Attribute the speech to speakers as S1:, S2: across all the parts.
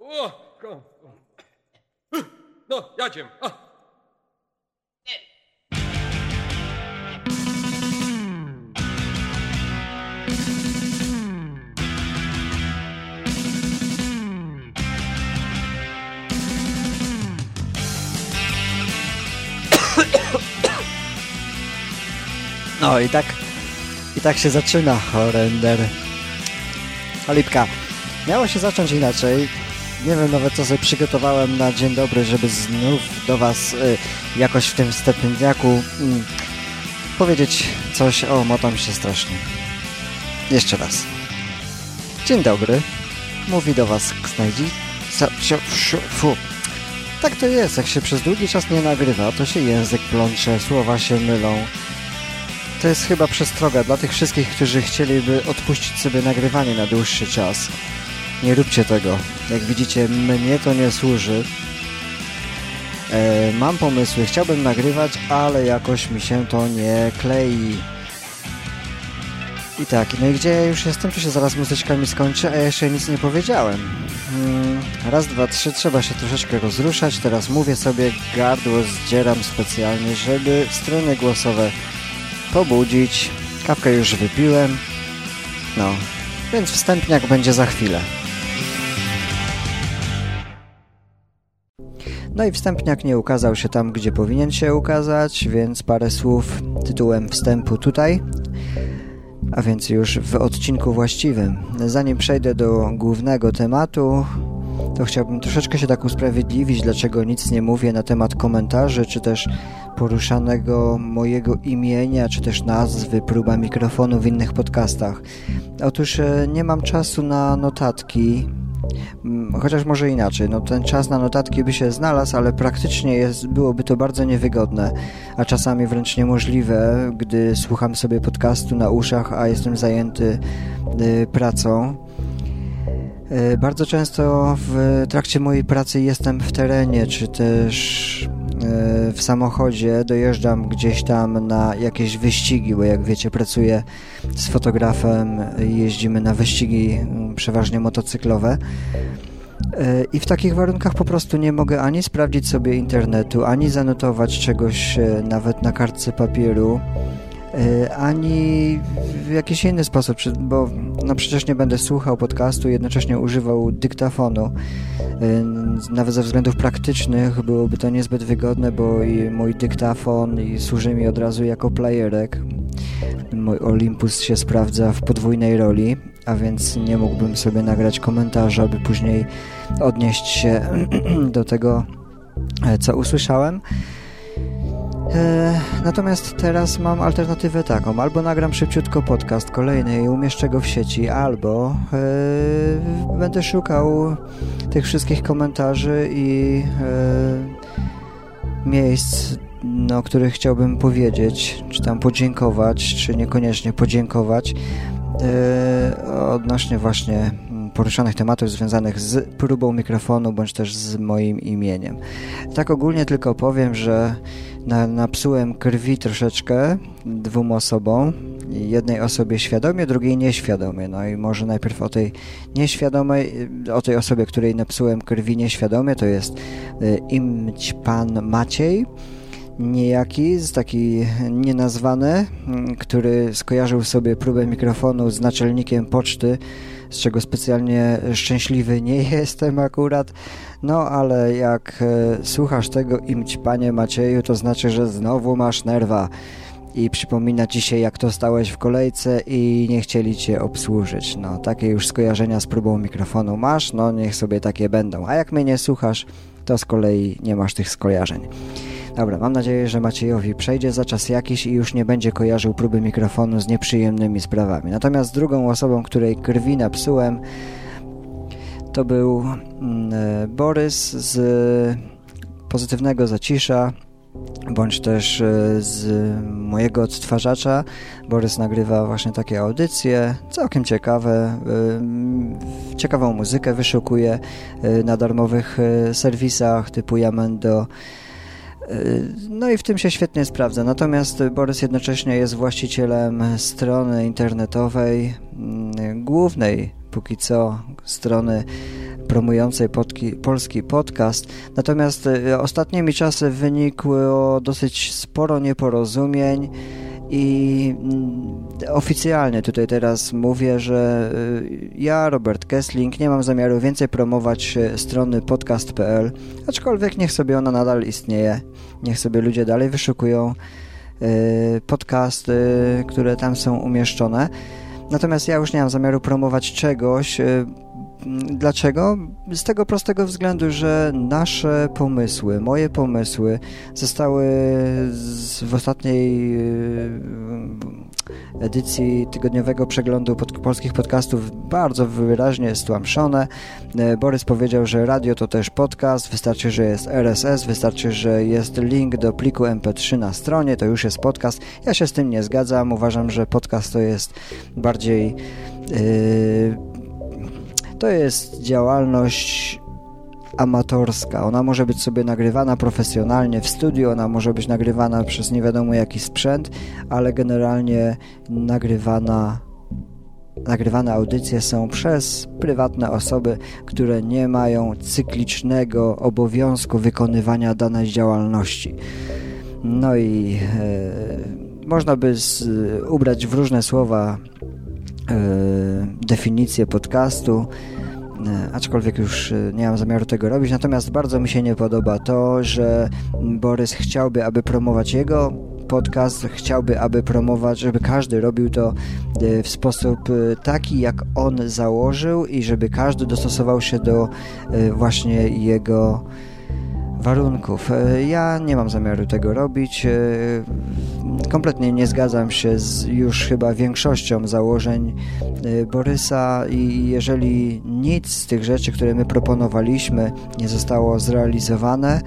S1: O, ko- No, jadziem. A.
S2: No i tak, i tak się zaczyna Horrender. Olipka, miało się zacząć inaczej. Nie wiem nawet co sobie przygotowałem na dzień dobry, żeby znów do Was y, jakoś w tym wstępniaku y, powiedzieć coś o motam się strasznie. Jeszcze raz. Dzień dobry. Mówi do Was sio- Fu. Tak to jest, jak się przez długi czas nie nagrywa, to się język plącze, słowa się mylą. To jest chyba przestroga dla tych wszystkich, którzy chcieliby odpuścić sobie nagrywanie na dłuższy czas. Nie róbcie tego. Jak widzicie, mnie to nie służy. E, mam pomysły, chciałbym nagrywać, ale jakoś mi się to nie klei. I tak, no i gdzie ja już jestem, to się zaraz muzyczka mi skończy, a jeszcze nic nie powiedziałem. Mm, raz, dwa, trzy, trzeba się troszeczkę rozruszać. Teraz mówię sobie, gardło zdzieram specjalnie, żeby strony głosowe pobudzić. Kawkę już wypiłem. No, więc wstępniak będzie za chwilę. No i wstępniak nie ukazał się tam, gdzie powinien się ukazać, więc parę słów tytułem wstępu tutaj. A więc już w odcinku właściwym. Zanim przejdę do głównego tematu, to chciałbym troszeczkę się tak usprawiedliwić, dlaczego nic nie mówię na temat komentarzy, czy też poruszanego mojego imienia, czy też nazwy, próba mikrofonu w innych podcastach. Otóż e, nie mam czasu na notatki, chociaż może inaczej, no ten czas na notatki by się znalazł, ale praktycznie jest, byłoby to bardzo niewygodne, a czasami wręcz niemożliwe, gdy słucham sobie podcastu na uszach, a jestem zajęty y, pracą. Y, bardzo często w trakcie mojej pracy jestem w terenie, czy też w samochodzie, dojeżdżam gdzieś tam na jakieś wyścigi, bo jak wiecie, pracuję z fotografem, jeździmy na wyścigi mm, przeważnie motocyklowe. Y, I w takich warunkach po prostu nie mogę ani sprawdzić sobie internetu, ani zanotować czegoś y, nawet na kartce papieru, ani w jakiś inny sposób, bo no przecież nie będę słuchał podcastu i jednocześnie używał dyktafonu. Y, Nawet ze względów praktycznych byłoby to niezbyt wygodne, bo i mój dyktafon i służy mi od razu jako playerek. Mój Olympus się sprawdza w podwójnej roli, a więc nie mógłbym sobie nagrać komentarza, by później odnieść się do tego, e, co usłyszałem. E, Natomiast teraz mam alternatywę taką. Albo nagram szybciutko podcast kolejny i umieszczę go w sieci, albo e, będę szukał tych wszystkich komentarzy i e, miejsc, no, o których chciałbym powiedzieć, czy tam podziękować, czy niekoniecznie podziękować odnośnie właśnie poruszanych tematów związanych z próbą mikrofonu, bądź też z moim imieniem. Tak ogólnie tylko powiem, że na, napsułem krwi troszeczkę dwóm osobom. Jednej osobie świadomie, drugiej nieświadomie. No i może najpierw o tej nieświadomej, o tej osobie, której napsułem krwi nieświadomie, to jest y, imć pan Maciej niejaki, taki nienazwany, mm, który skojarzył sobie próbę mikrofonu z naczelnikiem poczty, z czego specjalnie szczęśliwy nie jestem akurat. No ale jak e, słuchasz tego imć panie Macieju, to znaczy, że znowu masz nerwa i przypomina ci się, jak to stałeś w kolejce i nie chcieli cię obsłużyć. No, takie już skojarzenia z próbą mikrofonu masz, no niech sobie takie będą. A jak mnie nie słuchasz, to z kolei nie masz tych skojarzeń. Dobra, mam nadzieję, że Maciejowi przejdzie za czas jakiś i już nie będzie kojarzył próby mikrofonu z nieprzyjemnymi sprawami. Natomiast drugą osobą, której krwi napsułem, to był mm, e, Borys z pozytywnego zacisza, bądź też e, z mojego odtwarzacza. Borys nagrywa właśnie takie audycje, całkiem ciekawe, e, ciekawą muzykę wyszukuje e, na darmowych serwisach typu Yamendo, no i w tym się świetnie sprawdza. Natomiast Borys jednocześnie jest właścicielem strony internetowej, mm, głównej póki co strony promującej podki, polski podcast. Natomiast e, ostatnimi czasy wynikło dosyć sporo nieporozumień i mm, oficjalnie tutaj teraz mówię, że e, ja, Robert Kessling, nie mam zamiaru więcej promować e, strony podcast.pl, aczkolwiek niech sobie ona nadal istnieje, niech sobie ludzie dalej wyszukują podcasty, które tam są umieszczone. Natomiast ja już nie mam zamiaru promować czegoś, Dlaczego? Z tego prostego względu, że nasze pomysły, moje pomysły zostały w ostatniej y, edycji tygodniowego przeglądu pod, polskich podcastów bardzo wyraźnie stłamszone. E, Borys powiedział, że radio to też podcast, wystarczy, że jest RSS, wystarczy, że jest link do pliku MP3 na stronie, to już jest podcast. Ja się z tym nie zgadzam, uważam, że podcast to jest bardziej... Yy, to jest działalność amatorska. Ona może być sobie nagrywana profesjonalnie w studiu, ona może być nagrywana przez nie wiadomo jaki sprzęt, ale generalnie nagrywana nagrywane audycje są przez prywatne osoby, które nie mają cyklicznego obowiązku wykonywania danej działalności. No i e, można by z, ubrać w różne słowa e, definicję podcastu, aczkolwiek już e, nie mam zamiaru tego robić. Natomiast bardzo mi się nie podoba to, że Borys chciałby, aby promować jego podcast, chciałby, aby promować, żeby każdy robił to e, w sposób taki, jak on założył i żeby każdy dostosował się do właśnie jego warunków. E, ja nie mam zamiaru tego robić. Kompletnie nie zgadzam się z już chyba większością założeń e, Borysa i jeżeli nic z tych rzeczy, które my proponowaliśmy nie zostało zrealizowane,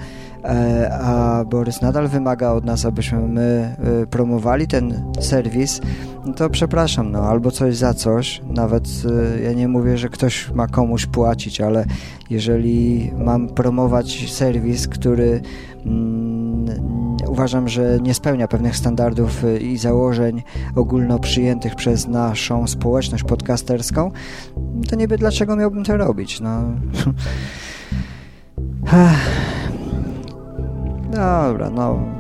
S2: E, a Borys nadal wymaga od nas, abyśmy my e, promowali ten serwis, no to przepraszam, no albo coś za coś, nawet e, ja nie mówię, że ktoś ma komuś płacić, ale jeżeli mam promować serwis, który mm, uważam, że nie spełnia pewnych standardów i założeń ogólno przyjętych przez naszą społeczność podcasterską, to niby dlaczego miałbym to robić, no... Dobra, no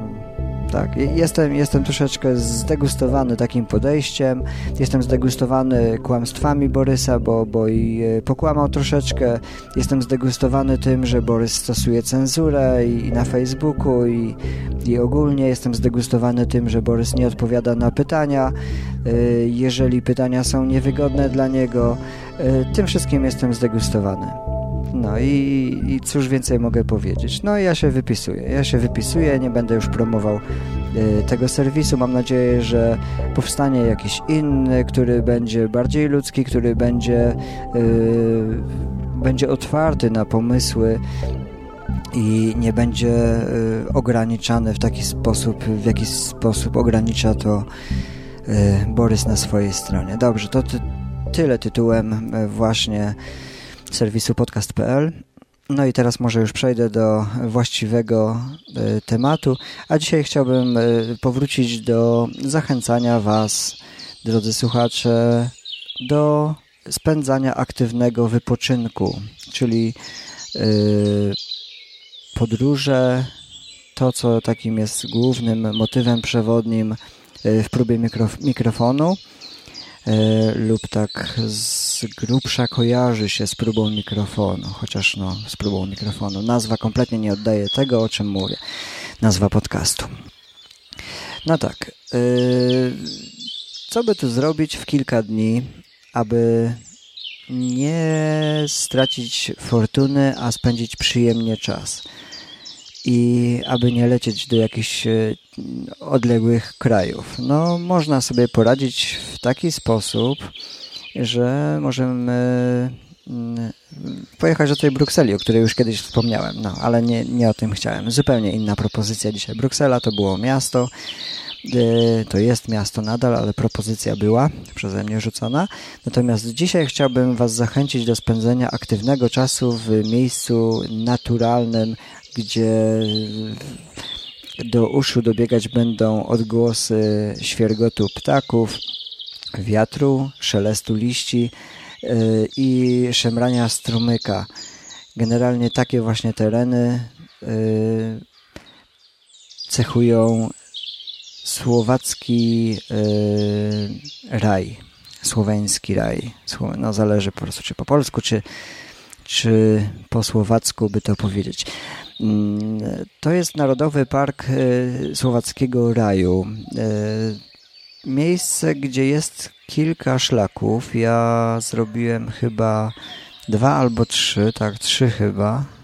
S2: tak, jestem, jestem troszeczkę zdegustowany takim podejściem, jestem zdegustowany kłamstwami Borysa, bo, bo i e, pokłamał troszeczkę, jestem zdegustowany tym, że Borys stosuje cenzurę i, i na Facebooku i, i ogólnie. Jestem zdegustowany tym, że Borys nie odpowiada na pytania, e, jeżeli pytania są niewygodne dla niego, e, tym wszystkim jestem zdegustowany. No i, i cóż więcej mogę powiedzieć? No ja się wypisuję. Ja się wypisuję, nie będę już promował y, tego serwisu. Mam nadzieję, że powstanie jakiś inny, który będzie bardziej ludzki, który będzie, y, będzie otwarty na pomysły i nie będzie y, ograniczany w taki sposób, w jaki sposób ogranicza to Borys na swojej stronie. Dobrze, to ty, tyle tytułem właśnie serwisu podcast.pl. No i teraz może już przejdę do właściwego y, tematu, a dzisiaj chciałbym y, powrócić do zachęcania Was, drodzy słuchacze, do spędzania aktywnego wypoczynku, czyli y, podróże, to co takim jest głównym motywem przewodnim w próbie mikrof mikrofonu, E, lub tak z grubsza kojarzy się z próbą mikrofonu, chociaż no, z próbą mikrofonu. Nazwa kompletnie nie oddaje tego, o czym mówię. Nazwa podcastu. No tak. E, co by tu zrobić w kilka dni, aby nie stracić fortuny, a spędzić przyjemnie czas? i aby nie lecieć do jakichś e, odległych krajów. No, można sobie poradzić w taki sposób, że możemy mm, pojechać do tej Brukseli, o której już kiedyś wspomniałem, no, ale nie, nie o tym chciałem. Zupełnie inna propozycja dzisiaj. Bruksela to było miasto, e, to jest miasto nadal, ale propozycja była przeze mnie rzucona. Natomiast dzisiaj chciałbym Was zachęcić do spędzenia aktywnego czasu w miejscu naturalnym, gdzie do uszu dobiegać będą odgłosy świergotu ptaków, wiatru, szelestu liści, i szemrania strumyka. Generalnie takie właśnie tereny cechują słowacki raj, słoweński raj. No zależy po prostu czy po polsku, czy, czy po słowacku by to powiedzieć. To jest Narodowy Park e, Słowackiego Raju. E, miejsce, gdzie jest kilka szlaków. Ja zrobiłem chyba dwa albo trzy, tak, trzy chyba.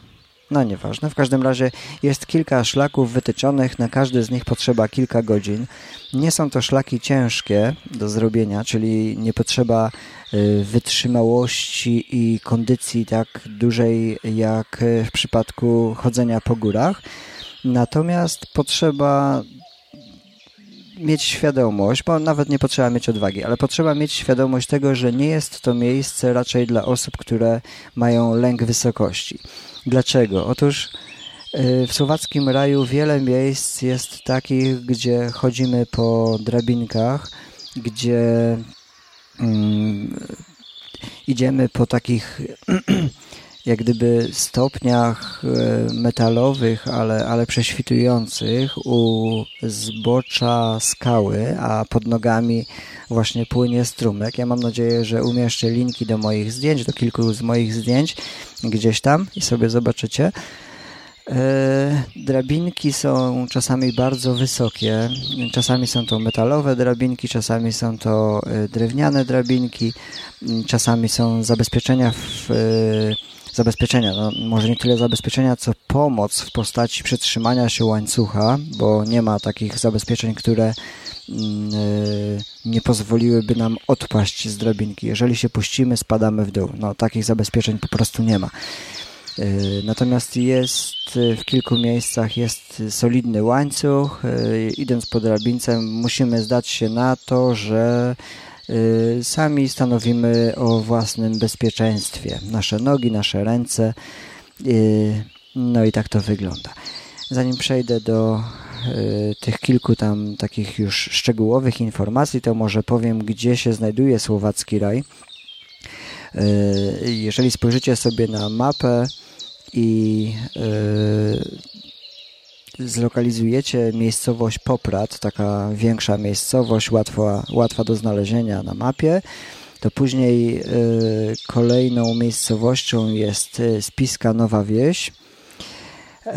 S2: No nieważne, w każdym razie jest kilka szlaków wytyczonych, na każdy z nich potrzeba kilka godzin. Nie są to szlaki ciężkie do zrobienia, czyli nie potrzeba y, wytrzymałości i kondycji tak dużej jak w przypadku chodzenia po górach. Natomiast potrzeba mieć świadomość, bo nawet nie potrzeba mieć odwagi, ale potrzeba mieć świadomość tego, że nie jest to miejsce raczej dla osób, które mają lęk wysokości. Dlaczego? Otóż y, w słowackim raju wiele miejsc jest takich, gdzie chodzimy po drabinkach, gdzie mm, idziemy po takich jak gdyby stopniach e, metalowych, ale, ale prześwitujących u zbocza skały, a pod nogami właśnie płynie strumyk. Ja mam nadzieję, że umieszczę linki do moich zdjęć, do kilku z moich zdjęć gdzieś tam i sobie zobaczycie. E, drabinki są czasami bardzo wysokie, czasami są to metalowe drabinki, czasami są to e, drewniane drabinki, czasami są zabezpieczenia w zabezpieczenia. No, może nie tyle zabezpieczenia, co pomoc w postaci przetrzymania się łańcucha, bo nie ma takich zabezpieczeń, które yy, nie pozwoliłyby nam odpaść z drabinki. Jeżeli się puścimy, spadamy w dół. No, takich zabezpieczeń po prostu nie ma. Yy, natomiast jest w kilku miejscach jest solidny łańcuch. Idąc po drabince musimy zdać się na to, że Y, sami stanowimy o własnym bezpieczeństwie. Nasze nogi, nasze ręce. Y, no i tak to wygląda. Zanim przejdę do y, tych kilku tam takich już szczegółowych informacji, to może powiem, gdzie się znajduje Słowacki Raj. Jeżeli spojrzycie sobie na mapę i zlokalizujecie miejscowość Poprad, taka większa miejscowość, łatwa, łatwa do znalezienia na mapie, to później y, kolejną miejscowością jest y, Spiska Nowa Wieś y,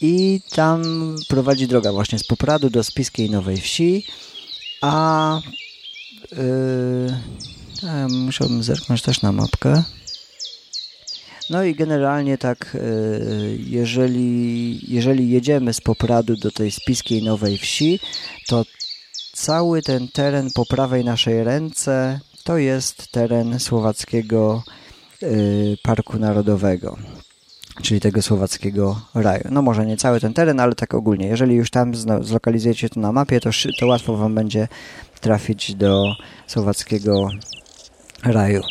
S2: i tam prowadzi droga właśnie z Popradu do Spiskiej Nowej Wsi, a y, musiałbym zerknąć też na mapkę. No i generalnie tak, e, jeżeli, jeżeli jedziemy z Popradu do tej spiskiej Nowej Wsi, to cały ten teren po prawej naszej ręce to jest teren Słowackiego e, Parku Narodowego czyli tego słowackiego raju. No może nie cały ten teren, ale tak ogólnie. Jeżeli już tam zlokalizujecie to na mapie, to, to łatwo Wam będzie trafić do słowackiego raju.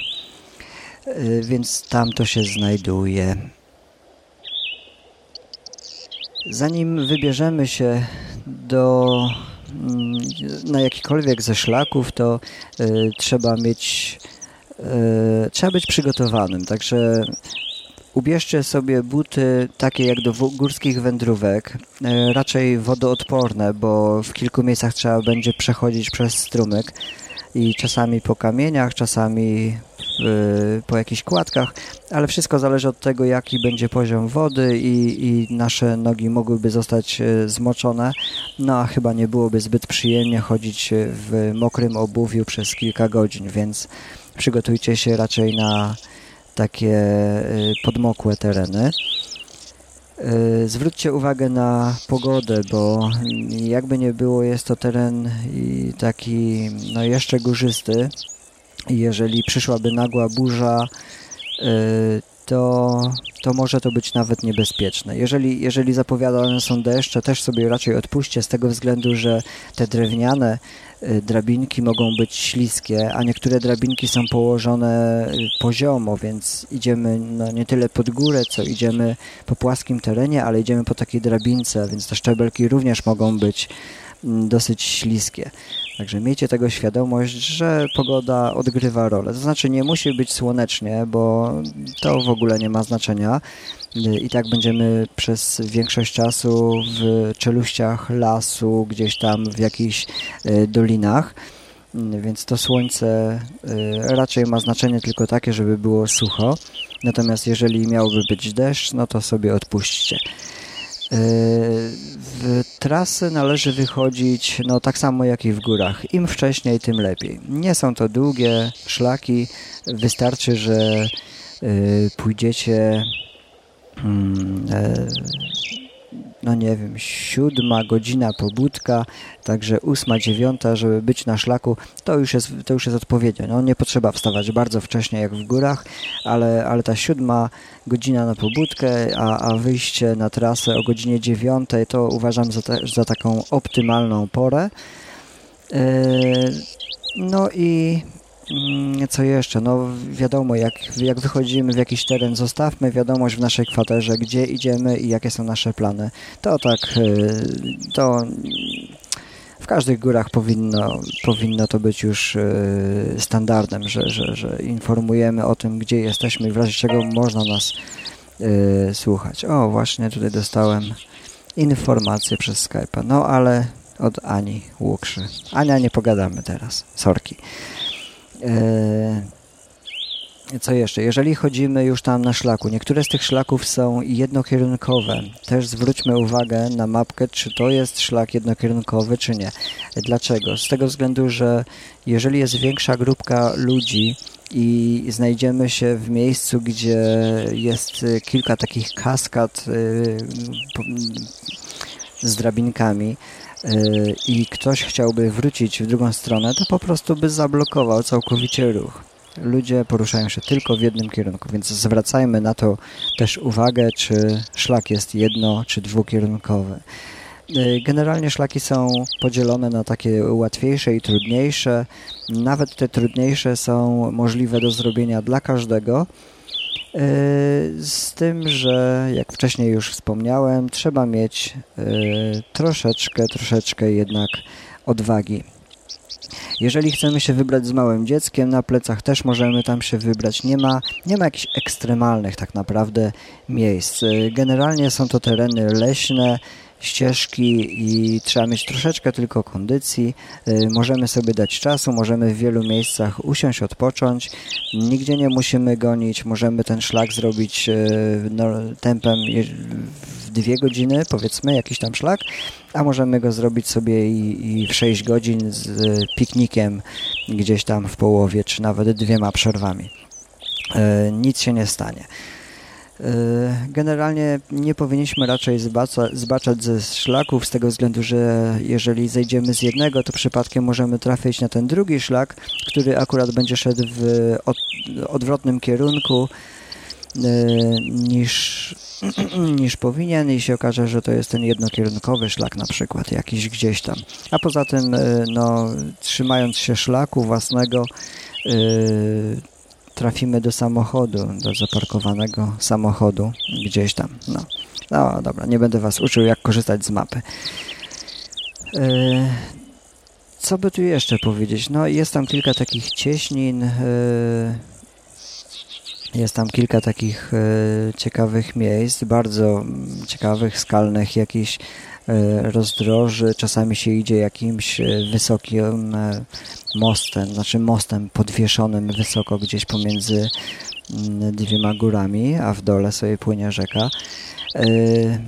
S2: Y, więc tam to się znajduje. Zanim wybierzemy się do mm, na jakikolwiek ze szlaków, to y, trzeba mieć y, trzeba być przygotowanym, także ubierzcie sobie buty takie jak do górskich wędrówek, y, raczej wodoodporne, bo w kilku miejscach trzeba będzie przechodzić przez strumyk i czasami po kamieniach, czasami po jakichś kładkach, ale wszystko zależy od tego, jaki będzie poziom wody i, i nasze nogi mogłyby zostać e, zmoczone, no a chyba nie byłoby zbyt przyjemnie chodzić w mokrym obuwiu przez kilka godzin, więc przygotujcie się raczej na takie podmokłe tereny. Zwróćcie uwagę na pogodę, bo jakby nie było, jest to teren taki no jeszcze górzysty, jeżeli przyszłaby nagła burza, y, to, to może to być nawet niebezpieczne. Jeżeli, jeżeli zapowiadane są deszcze, też sobie raczej odpuśćcie z tego względu, że te drewniane y, drabinki mogą być śliskie, a niektóre drabinki są położone y, poziomo, więc idziemy no, nie tyle pod górę, co idziemy po płaskim terenie, ale idziemy po takiej drabince, więc te szczebelki również mogą być mm, dosyć śliskie. Także miejcie tego świadomość, że pogoda odgrywa rolę. To znaczy nie musi być słonecznie, bo to w ogóle nie ma znaczenia. I tak będziemy przez większość czasu w czeluściach lasu, gdzieś tam w jakichś e, dolinach. Więc to słońce raczej ma znaczenie tylko takie, żeby było sucho. Natomiast jeżeli miałby być deszcz, no to sobie odpuśćcie. W trasy należy wychodzić no, tak samo jak i w górach. Im wcześniej, tym lepiej. Nie są to długie szlaki. Wystarczy, że y, pójdziecie mm, e, no nie wiem, siódma godzina pobudka, także ósma, dziewiąta, żeby być na szlaku, to już jest, to już jest odpowiednio. No, nie potrzeba wstawać bardzo wcześnie jak w górach, ale, ale ta siódma godzina na pobudkę, a, a wyjście na trasę o godzinie dziewiątej to uważam za, za taką optymalną porę. Yy, no i co jeszcze? No wiadomo, jak, jak wychodzimy w jakiś teren, zostawmy wiadomość w naszej kwaterze, gdzie idziemy i jakie są nasze plany. To tak, y, to w każdych górach powinno, powinno to być już y, standardem, że, że, że informujemy o tym, gdzie jesteśmy i w razie czego można nas y, słuchać. O, właśnie tutaj dostałem informację przez Skype'a. No ale od Ani Łukszy. Ania, nie pogadamy teraz. Sorki. E, co jeszcze? Jeżeli chodzimy już tam na szlaku, niektóre z tych szlaków są jednokierunkowe. Też zwróćmy uwagę na mapkę, czy to jest szlak jednokierunkowy, czy nie. Dlaczego? Z tego względu, że jeżeli jest większa grupka ludzi i znajdziemy się w miejscu, gdzie jest kilka takich kaskad y, z drabinkami, i ktoś chciałby wrócić w drugą stronę, to po prostu by zablokował całkowicie ruch. Ludzie poruszają się tylko w jednym kierunku, więc zwracajmy na to też uwagę, czy szlak jest jedno- czy dwukierunkowy. Y, generalnie szlaki są podzielone na takie łatwiejsze i trudniejsze. Nawet te trudniejsze są możliwe do zrobienia dla każdego, z tym, że jak wcześniej już wspomniałem, trzeba mieć e, troszeczkę, troszeczkę jednak odwagi. Jeżeli chcemy się wybrać z małym dzieckiem, na plecach też możemy tam się wybrać. Nie ma, nie ma jakichś ekstremalnych tak naprawdę miejsc. E, generalnie są to tereny leśne, ścieżki i trzeba mieć troszeczkę tylko kondycji. Y, możemy sobie dać czasu, możemy w wielu miejscach usiąść, odpocząć. Nigdzie nie musimy gonić, możemy ten szlak zrobić y, no, tempem w dwie godziny, powiedzmy, jakiś tam szlak, a możemy go zrobić sobie i, i w 6 godzin z piknikiem gdzieś tam w połowie, czy nawet dwiema przerwami. Y, nic się nie stanie. E, generalnie nie powinniśmy raczej zbaca, zbaczać ze szlaków z tego względu, że jeżeli zejdziemy z jednego, to przypadkiem możemy trafić na ten drugi szlak, który akurat będzie szedł w od, odwrotnym kierunku e, niż, niż powinien i się okaże, że to jest ten jednokierunkowy szlak na przykład, jakiś gdzieś tam. A poza tym, e, no, trzymając się szlaku własnego, trafimy do samochodu, do zaparkowanego samochodu gdzieś tam. No, no dobra, nie będę Was uczył, jak korzystać z mapy. E, co by tu jeszcze powiedzieć? No, jest tam kilka takich cieśnin, e, jest tam kilka takich e, ciekawych miejsc, bardzo ciekawych, skalnych, jakichś rozdroży. Czasami się idzie jakimś wysokim mostem, znaczy mostem podwieszonym wysoko gdzieś pomiędzy mm, dwiema górami, a w dole sobie płynie rzeka. Yy,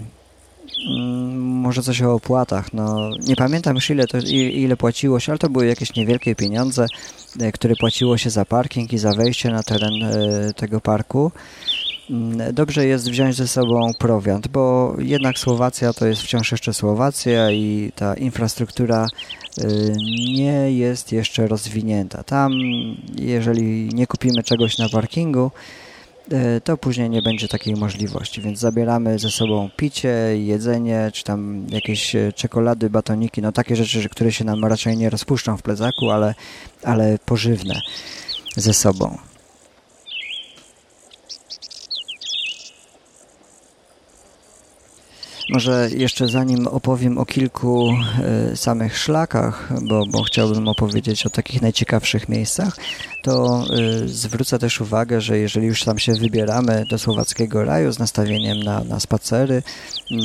S2: mm, może coś o opłatach. No, nie pamiętam już ile, to, ile płaciło się, ale to były jakieś niewielkie pieniądze, yy, które płaciło się za parking i za wejście na teren yy, tego parku. Mm, dobrze jest wziąć ze sobą prowiant, bo jednak Słowacja to jest wciąż jeszcze Słowacja i ta infrastruktura y, nie jest jeszcze rozwinięta. Tam, jeżeli nie kupimy czegoś na parkingu, y, to później nie będzie takiej możliwości, więc zabieramy ze sobą picie, jedzenie, czy tam jakieś y, czekolady, batoniki, no takie rzeczy, które się nam raczej nie rozpuszczą w plecaku, ale, ale pożywne ze sobą. Może jeszcze zanim opowiem o kilku y, samych szlakach, bo, bo chciałbym opowiedzieć o takich najciekawszych miejscach, to y, zwrócę też uwagę, że jeżeli już tam się wybieramy do Słowackiego Raju z nastawieniem na, na spacery,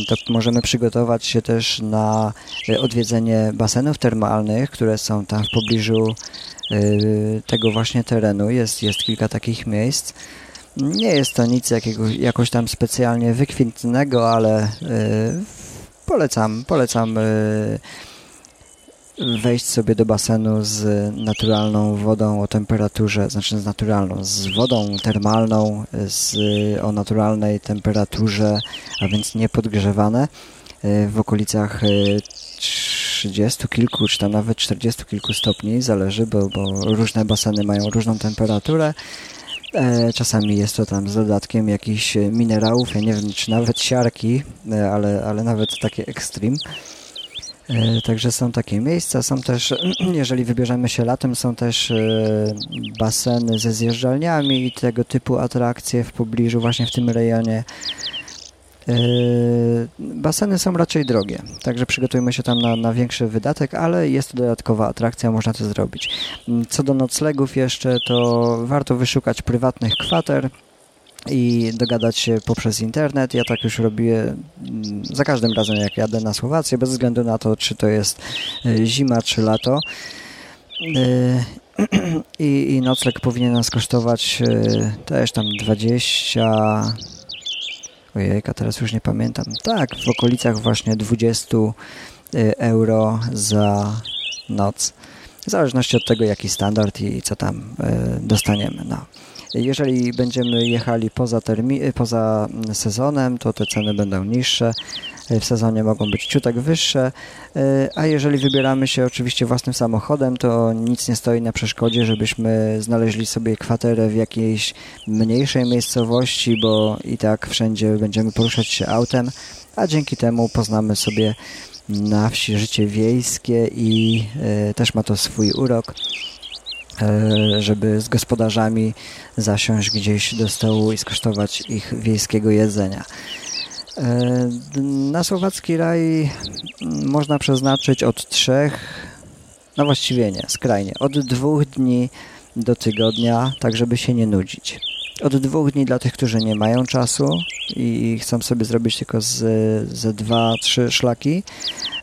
S2: to możemy przygotować się też na odwiedzenie basenów termalnych, które są tam w pobliżu tego właśnie terenu. Jest, jest kilka takich miejsc. Nie jest to nic jakiego, jakoś tam specjalnie wykwintnego, ale y, polecam, polecam y, wejść sobie do basenu z naturalną wodą o temperaturze, znaczy z naturalną, z wodą termalną z, o naturalnej temperaturze, a więc niepodgrzewane y, w okolicach 30 kilku, czy tam nawet 40 kilku stopni, zależy, bo, bo różne baseny mają różną temperaturę. E, czasami jest to tam z dodatkiem jakichś minerałów, ja nie wiem, czy nawet siarki, e, ale, ale nawet takie ekstrem. E, także są takie miejsca, są też, jeżeli wybierzemy się latem, są też baseny ze zjeżdżalniami i tego typu atrakcje w pobliżu, właśnie w tym rejonie. Yy, baseny są raczej drogie, także przygotujmy się tam na, na większy wydatek, ale jest to dodatkowa atrakcja, można to zrobić. Mm, co do noclegów jeszcze, to warto wyszukać prywatnych kwater i dogadać się poprzez internet. Ja tak już robię mm, za każdym razem, jak jadę na Słowację, bez względu na to, czy to jest y, zima, czy lato. Y, I, i nocleg powinien nas kosztować y, też tam 20 Ojejka, teraz już nie pamiętam. Tak, w okolicach właśnie 20 y, euro za noc. W zależności od tego, jaki standard i co tam y, dostaniemy. No. Jeżeli będziemy jechali poza, termi- poza sezonem, to te ceny będą niższe. E, w sezonie mogą być ciutek wyższe, e, a jeżeli wybieramy się oczywiście własnym samochodem, to nic nie stoi na przeszkodzie, żebyśmy znaleźli sobie kwaterę w jakiejś mniejszej miejscowości, bo i tak wszędzie będziemy poruszać się autem, a dzięki temu poznamy sobie na wsi życie wiejskie i e, też ma to swój urok żeby z gospodarzami zasiąść gdzieś do stołu i skosztować ich wiejskiego jedzenia. E, na słowacki raj można przeznaczyć od trzech, no właściwie nie, skrajnie, od dwóch dni do tygodnia, tak żeby się nie nudzić. Od dwóch dni dla tych, którzy nie mają czasu i chcą sobie zrobić tylko z, ze dwa, trzy szlaki,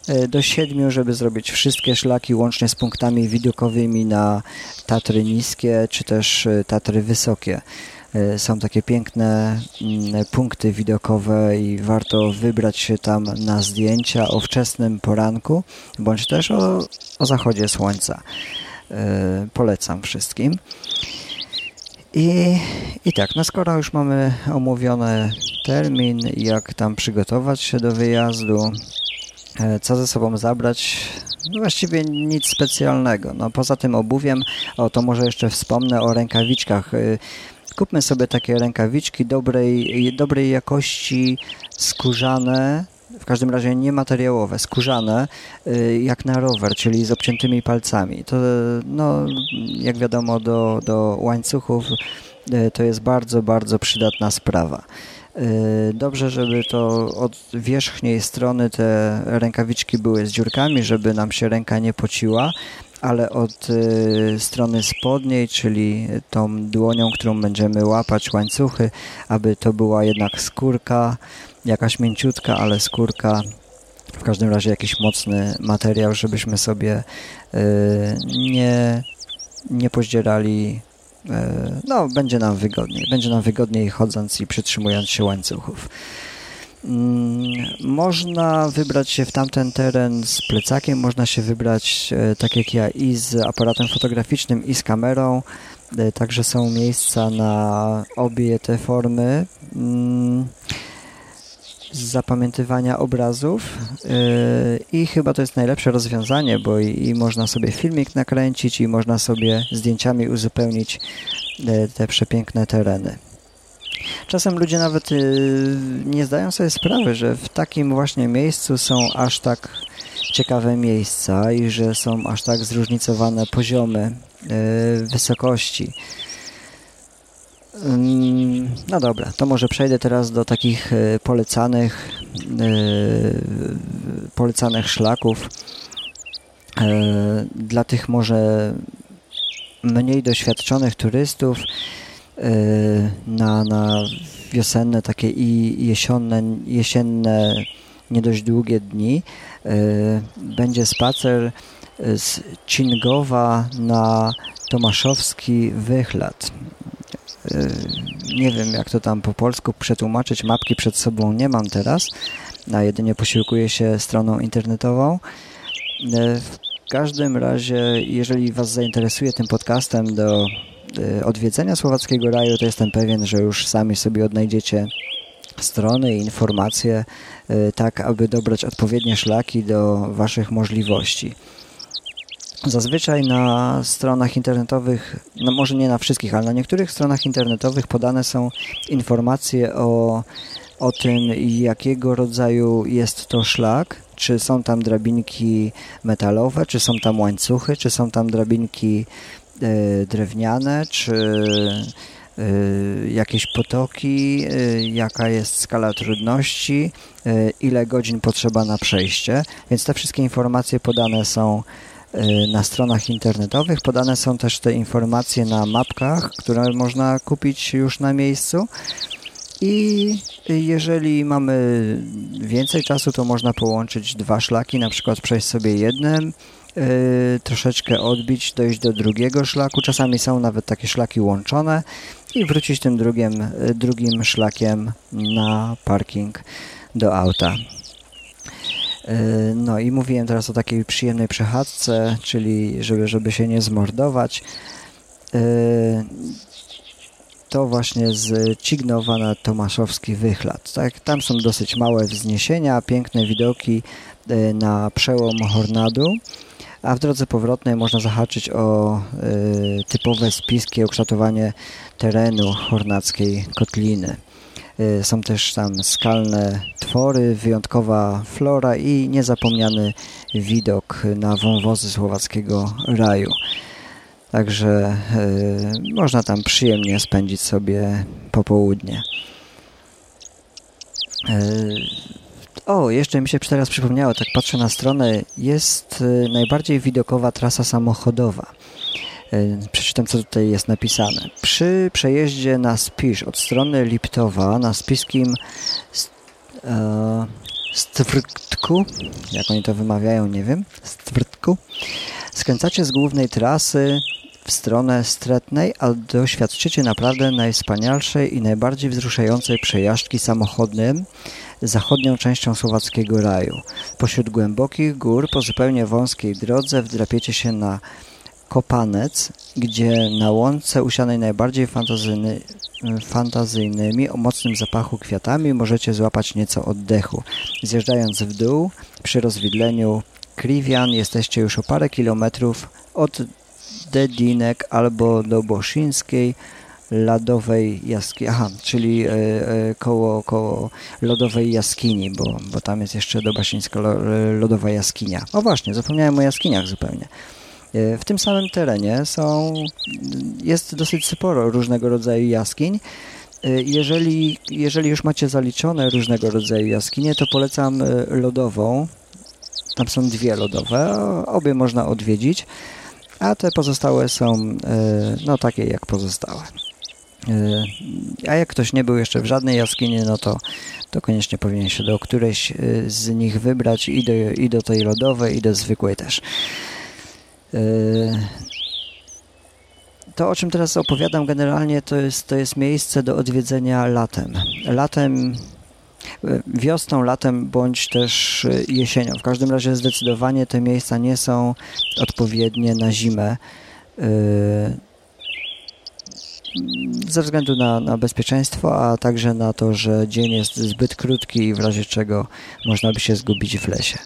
S2: e, do siedmiu, żeby zrobić wszystkie szlaki łącznie z punktami widokowymi na Tatry niskie czy też e, Tatry wysokie. E, są takie piękne mm, punkty widokowe i warto wybrać się tam na zdjęcia o wczesnym poranku, bądź też o, o zachodzie słońca. E, polecam wszystkim. I, I tak, no skoro już mamy omówiony termin, jak tam przygotować się do wyjazdu, e, co ze sobą zabrać, no właściwie nic specjalnego. No poza tym obuwiem, o to może jeszcze wspomnę o rękawiczkach. Kupmy sobie takie rękawiczki dobrej, dobrej jakości, skórzane, w każdym razie niemateriałowe, skórzane, y, jak na rower, czyli z obciętymi palcami. To, no, jak wiadomo, do, do łańcuchów y, to jest bardzo, bardzo przydatna sprawa. Y, dobrze, żeby to od wierzchniej strony te rękawiczki były z dziurkami, żeby nam się ręka nie pociła, ale od y, strony spodniej, czyli tą dłonią, którą będziemy łapać łańcuchy, aby to była jednak skórka, jakaś mięciutka, ale skórka w każdym razie jakiś mocny materiał, żebyśmy sobie y, nie, nie pozdzierali y, no, będzie nam wygodniej. Będzie nam wygodniej chodząc i przytrzymując się łańcuchów. Mm, można wybrać się w tamten teren z plecakiem, można się wybrać e, tak jak ja i z aparatem fotograficznym i z kamerą. E, także są miejsca na obie te formy mm, zapamiętywania obrazów e, i chyba to jest najlepsze rozwiązanie, bo i, można sobie filmik nakręcić i można sobie zdjęciami uzupełnić te przepiękne tereny. Czasem ludzie nawet y, nie zdają sobie sprawy, że w takim właśnie miejscu są aż tak ciekawe miejsca i że są aż tak zróżnicowane poziomy y, wysokości. No dobra, to może przejdę teraz do takich e, polecanych polecanych szlaków dla tych może mniej doświadczonych turystów na, na wiosenne takie i jesienne, jesienne nie dość długie dni będzie spacer z Cingowa na Tomaszowski Wychlad. Y, nie wiem, jak to tam po polsku przetłumaczyć. Mapki przed sobą nie mam teraz, a jedynie posiłkuję się stroną internetową. Y, w każdym razie, jeżeli Was zainteresuje tym podcastem do y, odwiedzenia Słowackiego Raju, to jestem pewien, że już sami sobie odnajdziecie strony i informacje, tak aby dobrać odpowiednie szlaki do Waszych możliwości. Zazwyczaj na stronach internetowych, no może nie na wszystkich, ale na niektórych stronach internetowych podane są informacje o, o tym, jakiego rodzaju jest to szlak, czy są tam drabinki metalowe, czy są tam łańcuchy, czy są tam drabinki y, drewniane, czy y, jakieś potoki, y, jaka jest skala trudności, ile godzin potrzeba na przejście. Więc te wszystkie informacje podane są na stronach internetowych. Podane są też te informacje na mapkach, które można kupić już na miejscu. I jeżeli mamy więcej czasu, to można połączyć dwa szlaki, na przykład przejść sobie jednym, troszeczkę odbić, dojść do drugiego szlaku. Czasami są nawet takie szlaki łączone i wrócić tym drugim, drugim szlakiem na parking do auta. E, no i mówiłem teraz o takiej przyjemnej przechadzce, czyli żeby, żeby się nie zmordować. To właśnie z Cignowa na Tomaszowski Wychlad. Tak, tam są dosyć małe wzniesienia, piękne widoki na przełom Hornadu, a w drodze powrotnej można zahaczyć o typowe spiskie ukształtowanie terenu hornackiej kotliny. Y, są też tam skalne twory, wyjątkowa flora i niezapomniany widok na wąwozy słowackiego raju. Także y, można tam przyjemnie spędzić sobie popołudnie. Y, o, jeszcze mi się teraz przypomniało, tak patrzę na stronę, jest najbardziej widokowa trasa samochodowa. E, przeczytam, co tutaj jest napisane. Przy przejeździe na Spisz od strony Liptowa na spiskim e, Stwrtku, jak oni to wymawiają, nie wiem, Stwrtku, skręcacie z głównej trasy w stronę Stretnej, a doświadczycie naprawdę najwspanialszej i najbardziej wzruszającej przejażdżki samochodnym zachodnią częścią słowackiego raju. Pośród głębokich gór po zupełnie wąskiej drodze wdrapiecie się na Kopanec, gdzie na łące usianej najbardziej fantazyjny, fantazyjnymi, o mocnym zapachu kwiatami możecie złapać nieco oddechu. Zjeżdżając w dół, przy rozwidleniu Kriwian jesteście już o parę kilometrów od Dedinek albo do Boszyńskiej lodowej jaskini, aha, czyli e, e, koło, koło lodowej jaskini, bo, bo tam jest jeszcze Dobaszyńska lodowa jaskinia. O właśnie, zapomniałem o jaskiniach zupełnie. E, w tym samym terenie są, jest dosyć sporo różnego rodzaju jaskiń. E, jeżeli, jeżeli już macie zaliczone różnego rodzaju jaskinie, to polecam e, lodową. Tam są dwie lodowe, obie można odwiedzić, a te pozostałe są no takie jak pozostałe. A jak ktoś nie był jeszcze w żadnej jaskini, no to, to koniecznie powinien się do którejś z nich wybrać i do, i do tej lodowej, i do zwykłej też. Yy, to, o czym teraz opowiadam, generalnie to jest, to jest miejsce do odwiedzenia latem. Latem, wiosną, latem bądź też jesienią. W każdym razie zdecydowanie te miejsca nie są odpowiednie na zimę. Ze względu na, na bezpieczeństwo, a także na to, że dzień jest zbyt krótki i w razie czego można by się zgubić w lesie.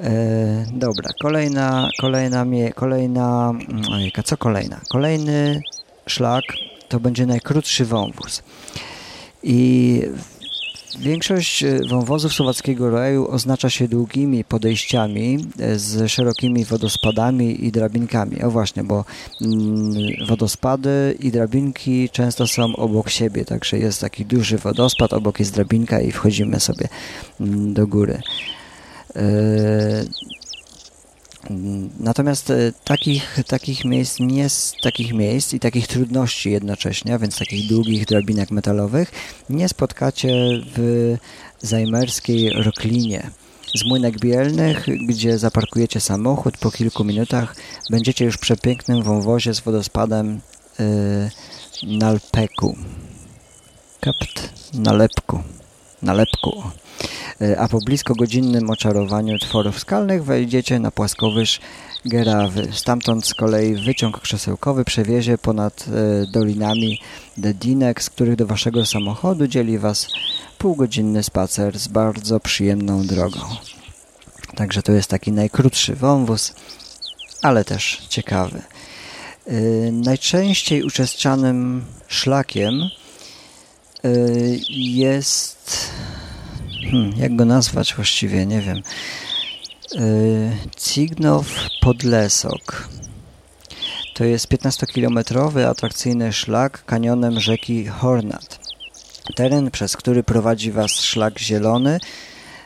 S2: E, dobra, kolejna, kolejna, kolejna, mm, ojejka, co kolejna? Kolejny szlak to będzie najkrótszy wąwóz. I Większość wąwozów słowackiego raju oznacza się długimi podejściami z szerokimi wodospadami i drabinkami. O właśnie, bo mm, wodospady i drabinki często są obok siebie, także jest taki duży wodospad, obok jest drabinka i wchodzimy sobie mm, do góry. Natomiast e, takich, takich miejsc nie takich miejsc i takich trudności jednocześnie, więc takich długich drabinek metalowych, nie spotkacie w zajmerskiej Roklinie. Z Młynek Bielnych, gdzie zaparkujecie samochód, po kilku minutach będziecie już w przepięknym wąwozie z wodospadem yy, Nalpeku. Kapt Nalepku. Nalepku. E, a po blisko godzinnym oczarowaniu tworów skalnych wejdziecie na płaskowyż Gerawy. Stamtąd z kolei wyciąg krzesełkowy przewiezie ponad e, dolinami Dedinek, z których do waszego samochodu dzieli was półgodzinny spacer z bardzo przyjemną drogą. Także to jest taki najkrótszy wąwóz, ale też ciekawy. E, najczęściej uczestniczanym szlakiem jest hmm, jak go nazwać właściwie, nie wiem. Yy, Cignow Podlesok. To jest 15-kilometrowy atrakcyjny szlak kanionem rzeki Hornat. Teren, przez który prowadzi Was szlak zielony,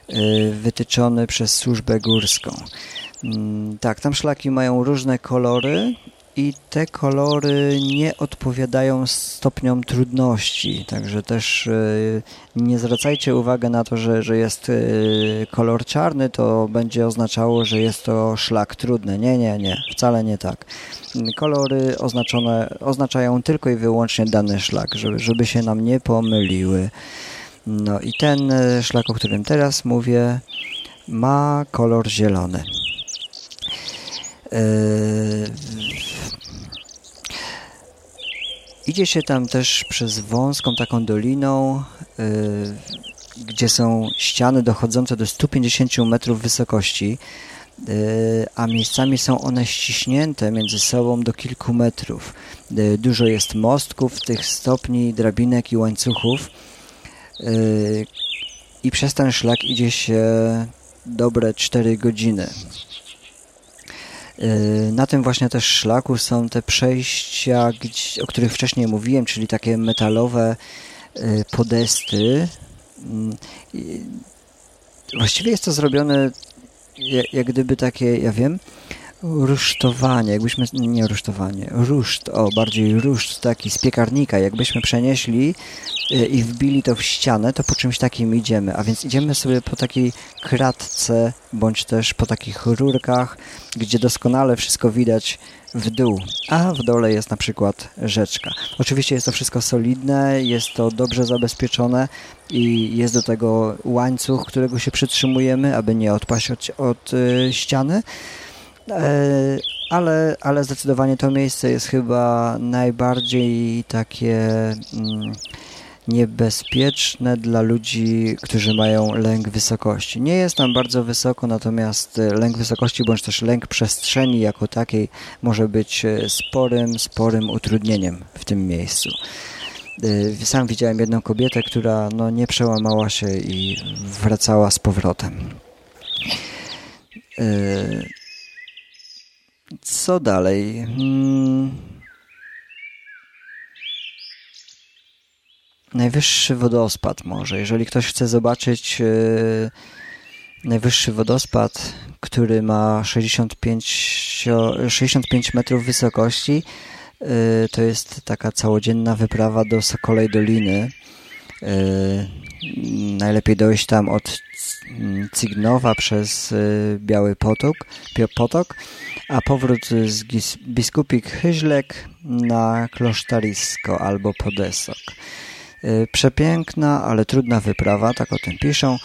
S2: yy, wytyczony przez służbę górską. Yy, tak, tam szlaki mają różne kolory i te kolory nie odpowiadają stopniom trudności, także też e, nie zwracajcie uwagi na to, że, że jest e, kolor czarny, to będzie oznaczało, że jest to szlak trudny. Nie, nie, nie, wcale nie tak. Kolory oznaczone, oznaczają tylko i wyłącznie dany szlak, żeby, żeby się nam nie pomyliły. No i ten e, szlak, o którym teraz mówię, ma kolor zielony. Idzie się tam też przez wąską taką doliną, yy, gdzie są ściany dochodzące do 150 metrów wysokości, yy, a miejscami są one ściśnięte między sobą do kilku metrów. Yy, dużo jest mostków, tych stopni, drabinek i łańcuchów i przez ten szlak idzie się dobre 4 godziny. Y, na tym właśnie też szlaku są te przejścia, o których wcześniej mówiłem, czyli takie metalowe y, podesty. Mm, właściwie jest to zrobione jak gdyby takie, ja wiem, rusztowanie, jakbyśmy, nie rusztowanie, ruszt, o, bardziej ruszt taki z piekarnika, jakbyśmy przenieśli e, i wbili to w ścianę, to po czymś takim idziemy, a więc idziemy sobie po takiej kratce, bądź też po takich rurkach, gdzie doskonale wszystko widać w dół, a w dole jest na przykład rzeczka. Oczywiście jest to wszystko solidne, jest to dobrze zabezpieczone i jest do tego łańcuch, którego się przytrzymujemy, aby nie odpaść od, od y, ściany. E, ale, ale zdecydowanie to miejsce jest chyba najbardziej takie mm, niebezpieczne dla ludzi, którzy mają lęk wysokości. Nie jest tam bardzo wysoko, natomiast lęk wysokości bądź też lęk przestrzeni jako takiej może być e, sporym, sporym utrudnieniem w tym miejscu. E, sam widziałem jedną kobietę, która no, nie przełamała się i wracała z powrotem. Co dalej? Hmm. Najwyższy wodospad może. Jeżeli ktoś chce zobaczyć yy, najwyższy wodospad, który ma 65, 65 metrów wysokości, yy, to jest taka całodzienna wyprawa do Sokolej Doliny. Yy, najlepiej dojść tam od Cygnowa przez Biały Potok, Potok a powrót z biskupik Hyźlek na Klosztarisko albo Podesok. Y, przepiękna, ale trudna wyprawa, tak o tym piszą,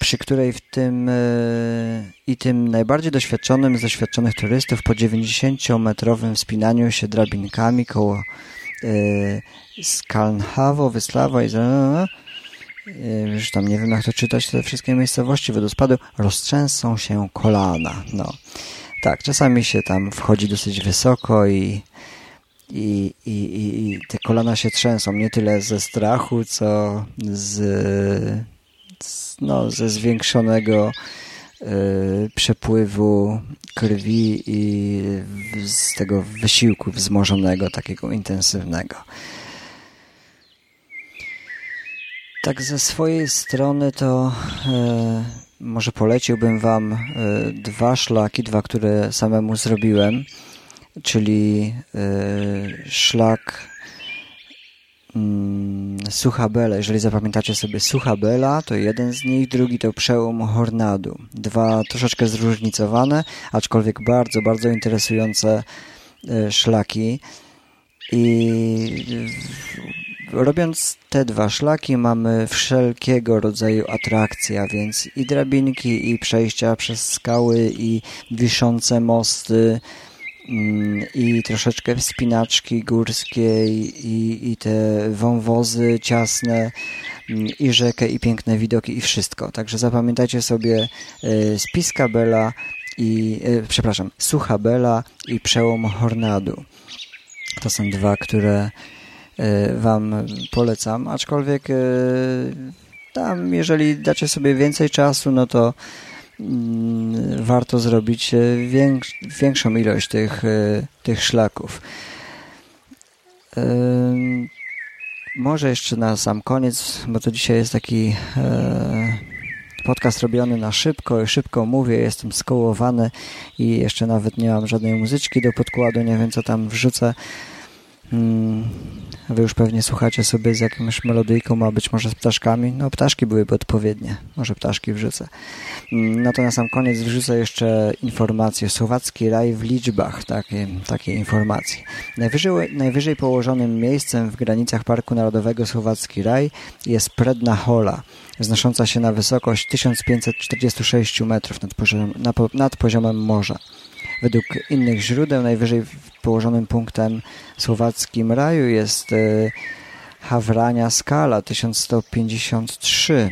S2: przy której w tym y, i tym najbardziej doświadczonym z doświadczonych turystów po 90-metrowym wspinaniu się drabinkami koło y, Skalnhawo, Wyslawa i już tam nie wiem jak to czytać, te wszystkie miejscowości wodospadu roztrzęsą się kolana. No. Tak, czasami się tam wchodzi dosyć wysoko i i, i, i te kolana się trzęsą nie tyle ze strachu, co z, z no, ze zwiększonego y, przepływu krwi i z tego wysiłku wzmożonego, takiego intensywnego. Tak ze swojej strony to e, może poleciłbym Wam e, dwa szlaki, dwa, które samemu zrobiłem, czyli e, szlak mm, Sucha Bela. Jeżeli zapamiętacie sobie Sucha Bela, to jeden z nich, drugi to Przełom Hornadu. Dwa troszeczkę zróżnicowane, aczkolwiek bardzo, bardzo interesujące e, szlaki. I robiąc te dwa szlaki mamy wszelkiego rodzaju atrakcje, a więc i drabinki, i przejścia przez skały, i wiszące mosty, mm, i troszeczkę wspinaczki górskie, i, i te wąwozy ciasne, mm, i rzekę, i piękne widoki, i wszystko. Także zapamiętajcie sobie e, spiska Bela i, e, przepraszam, Sucha Bela i Przełom Hornadu. To są dwa, które E, wam polecam, aczkolwiek e, tam, jeżeli dacie sobie więcej czasu, no to mm, warto zrobić e, większą ilość tych, tych szlaków. Może jeszcze na sam koniec, bo to dzisiaj jest taki podcast robiony na szybko i szybko mówię, jestem skołowany i jeszcze nawet nie mam żadnej muzyczki do podkładu, nie wiem co tam wrzucę. Hmm, wy już pewnie słuchacie sobie z jakąś melodyjką, a być może z ptaszkami. No, ptaszki byłyby odpowiednie. Może ptaszki wrzucę. Hmm, no to na sam koniec wrzucę jeszcze informację. Słowacki raj w liczbach. Takie, takie informacje. Najwyżej, najwyżej położonym miejscem w granicach Parku Narodowego Słowacki Raj jest Predna Hola, wznosząca się na wysokość 1546 metrów nad poziomem, nad poziomem morza. Według innych źródeł najwyżej położonym punktem słowackim raju jest e, Hawrania Skala 1153.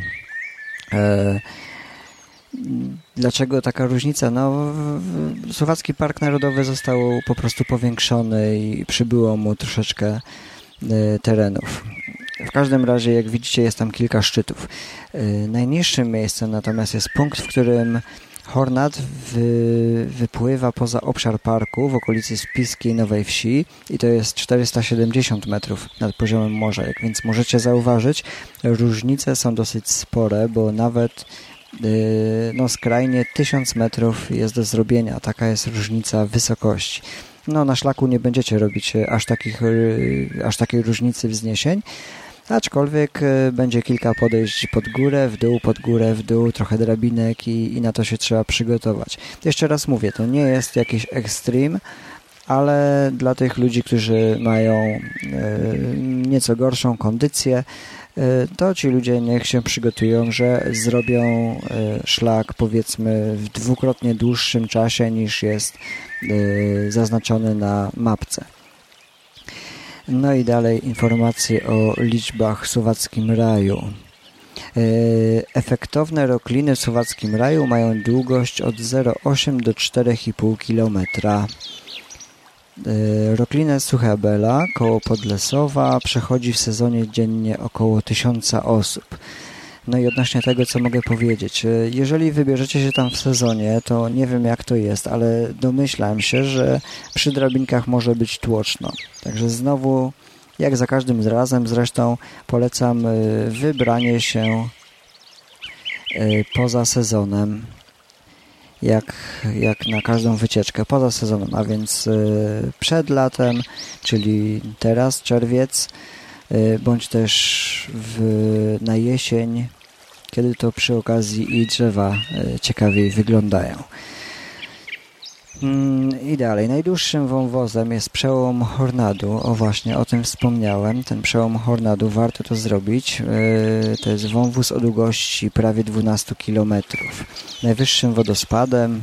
S2: E, dlaczego taka różnica? No, Słowacki Park Narodowy został po prostu powiększony i przybyło mu troszeczkę e, terenów. W każdym razie, jak widzicie, jest tam kilka szczytów. Najniższym miejscem natomiast jest punkt, w którym Hornat wy, wypływa poza obszar parku w okolicy Spiskiej Nowej Wsi i to jest 470 metrów nad poziomem morza. Jak więc możecie zauważyć, różnice są dosyć spore, bo nawet yy, no skrajnie 1000 metrów jest do zrobienia. Taka jest różnica wysokości. No na szlaku nie będziecie robić aż, takich, yy, aż takiej różnicy wzniesień, Aczkolwiek e, będzie kilka podejść pod górę, w dół, pod górę, w dół, trochę drabinek i, i na to się trzeba przygotować. Jeszcze raz mówię, to nie jest jakiś ekstrem, ale dla tych ludzi, którzy mają e, nieco gorszą kondycję, e, to ci ludzie niech się przygotują, że zrobią szlak powiedzmy w dwukrotnie dłuższym czasie niż jest zaznaczony na mapce. No i dalej informacje o liczbach w Słowackim Raju. E, efektowne rokliny w Słowackim Raju mają długość od 0,8 do 4,5 km. E, Roklinę Sucha Bela, koło Podlesowa, przechodzi w sezonie dziennie około 1000 osób. No i odnośnie tego, co mogę powiedzieć. E, jeżeli wybierzecie się tam w sezonie, to nie wiem jak to jest, ale domyślam się, że przy drabinkach może być tłoczno. Także znowu, jak za każdym razem, zresztą polecam e, wybranie się e, poza sezonem, jak, jak na każdą wycieczkę, poza sezonem, a więc przed latem, czyli teraz, czerwiec, bądź też w, na jesień, kiedy to przy okazji i drzewa e, ciekawiej wyglądają. Mm, I dalej, najdłuższym wąwozem jest przełom Hornadu. O właśnie, o tym wspomniałem. Ten przełom Hornadu, warto to zrobić. E, to jest wąwóz o długości prawie 12 km. Najwyższym wodospadem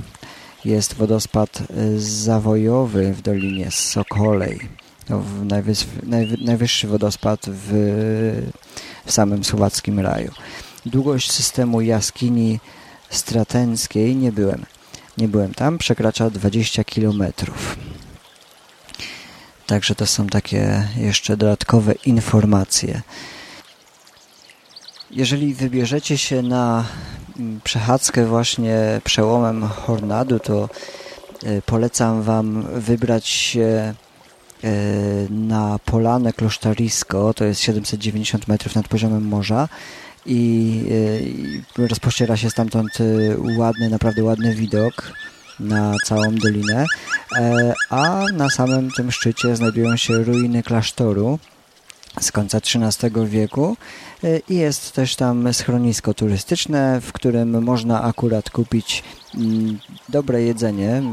S2: jest wodospad e, zawojowy w Dolinie Sokolej. To najwyższy wodospad w, w samym słowackim raju. Długość systemu jaskini stratenckiej nie byłem. Nie byłem tam, przekracza 20 km. Także to są takie jeszcze dodatkowe informacje. Jeżeli wybierzecie się na mm, przechadzkę właśnie przełomem Hornadu, to e, polecam Wam wybrać się e, na Polanę Klosztarisko, to jest 790 metrów nad poziomem morza i rozpościera się stamtąd ładny, naprawdę ładny widok na całą dolinę, e, a na samym tym szczycie znajdują się ruiny klasztoru z końca XIII wieku. E, i jest też tam schronisko turystyczne, w którym można akurat kupić mm, dobre jedzenie, e,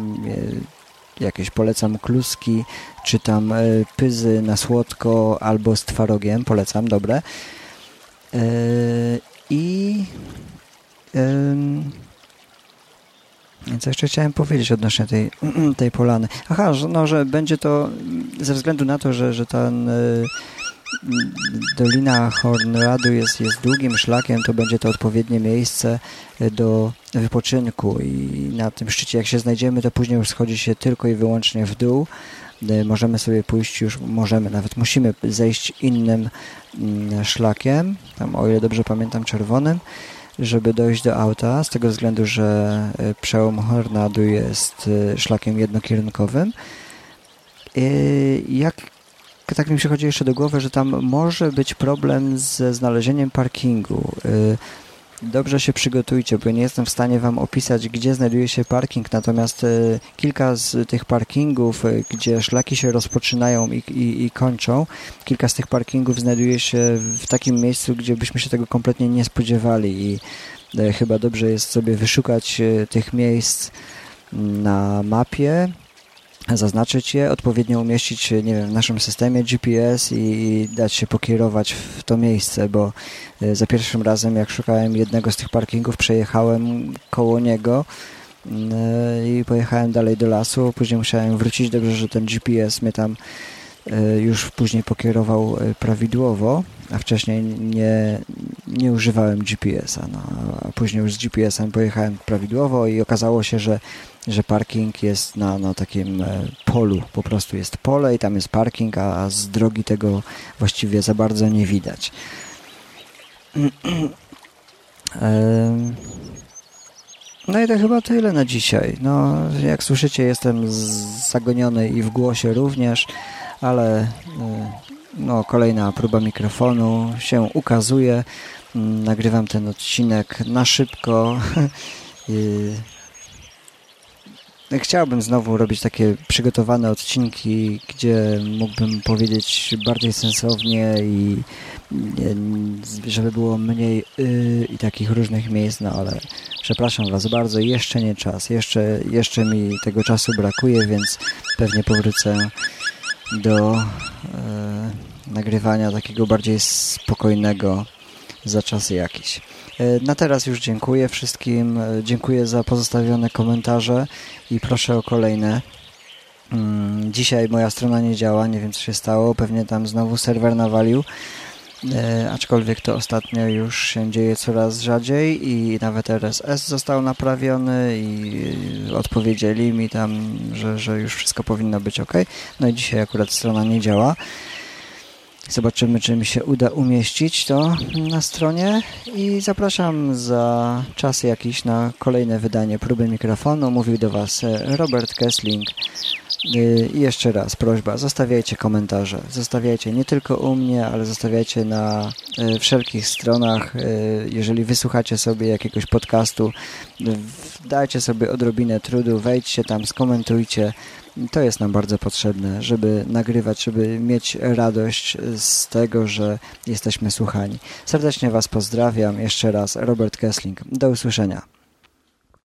S2: jakieś polecam kluski, czy tam pyzy na słodko albo z twarogiem, polecam, dobre. I co jeszcze chciałem powiedzieć odnośnie tej, tej polany? Aha, że, no, że będzie to ze względu na to, że, że ten y, Dolina Hornradu jest, jest długim szlakiem, to będzie to odpowiednie miejsce do wypoczynku i na tym szczycie jak się znajdziemy, to później już schodzi się tylko i wyłącznie w dół. Y, możemy sobie pójść już, możemy, nawet musimy zejść innym mm, szlakiem, tam o ile dobrze pamiętam czerwonym, żeby dojść do auta, z tego względu, że e, przełom Hornadu jest e, szlakiem jednokierunkowym. Jak tak mi przychodzi jeszcze do głowy, że tam może być problem ze znalezieniem parkingu. Dobrze się przygotujcie, bo nie jestem w stanie Wam opisać, gdzie znajduje się parking, natomiast e, kilka z tych parkingów, e, gdzie szlaki się rozpoczynają i, i, i kończą, kilka z tych parkingów znajduje się w takim miejscu, gdzie byśmy się tego kompletnie nie spodziewali i e, chyba dobrze jest sobie wyszukać tych miejsc na mapie, zaznaczyć je, odpowiednio umieścić nie wiem, w naszym systemie GPS i dać się pokierować w to miejsce, bo e, za pierwszym razem jak szukałem jednego z tych parkingów przejechałem koło niego mm, e, i pojechałem dalej do lasu, później musiałem wrócić, dobrze, że ten GPS mnie tam już później pokierował prawidłowo, a wcześniej nie, nie używałem GPS-a, no, a później już z GPS-em pojechałem prawidłowo i okazało się, że że parking jest na, na takim e, polu, po prostu jest pole i tam jest parking, a z drogi tego właściwie za bardzo nie widać. No i to chyba tyle na dzisiaj. No, jak słyszycie, jestem zagoniony i w głosie również, ale e, no, kolejna próba mikrofonu się ukazuje. Nagrywam ten odcinek na szybko. Chciałbym znowu robić takie przygotowane odcinki, gdzie mógłbym powiedzieć bardziej sensownie i żeby było mniej y, i takich różnych miejsc, no ale przepraszam Was bardzo, jeszcze nie czas, jeszcze, jeszcze mi tego czasu brakuje, więc pewnie powrócę do y, nagrywania takiego bardziej spokojnego za czasy jakiś. E, na teraz już dziękuję wszystkim. E, dziękuję za pozostawione komentarze i proszę o kolejne. Mm, dzisiaj moja strona nie działa, nie wiem co się stało. Pewnie tam znowu serwer nawalił. E, aczkolwiek to ostatnio już się dzieje coraz rzadziej i nawet RSS został naprawiony i odpowiedzieli mi tam, że, że już wszystko powinno być ok. No i dzisiaj akurat strona nie działa. Zobaczymy, czy mi się uda umieścić to na stronie i zapraszam za czas jakiś na kolejne wydanie próby mikrofonu. Mówił do Was e, Robert Kessling. Y, I jeszcze raz prośba, zostawiajcie komentarze. Zostawiajcie nie tylko u mnie, ale zostawiajcie na e, wszelkich stronach. E, jeżeli wysłuchacie sobie jakiegoś podcastu, dajcie sobie odrobinę trudu, wejdźcie tam, skomentujcie to jest nam bardzo potrzebne, żeby nagrywać, żeby mieć radość z tego, że jesteśmy słuchani. Serdecznie Was pozdrawiam. Jeszcze raz Robert Kessling. Do usłyszenia.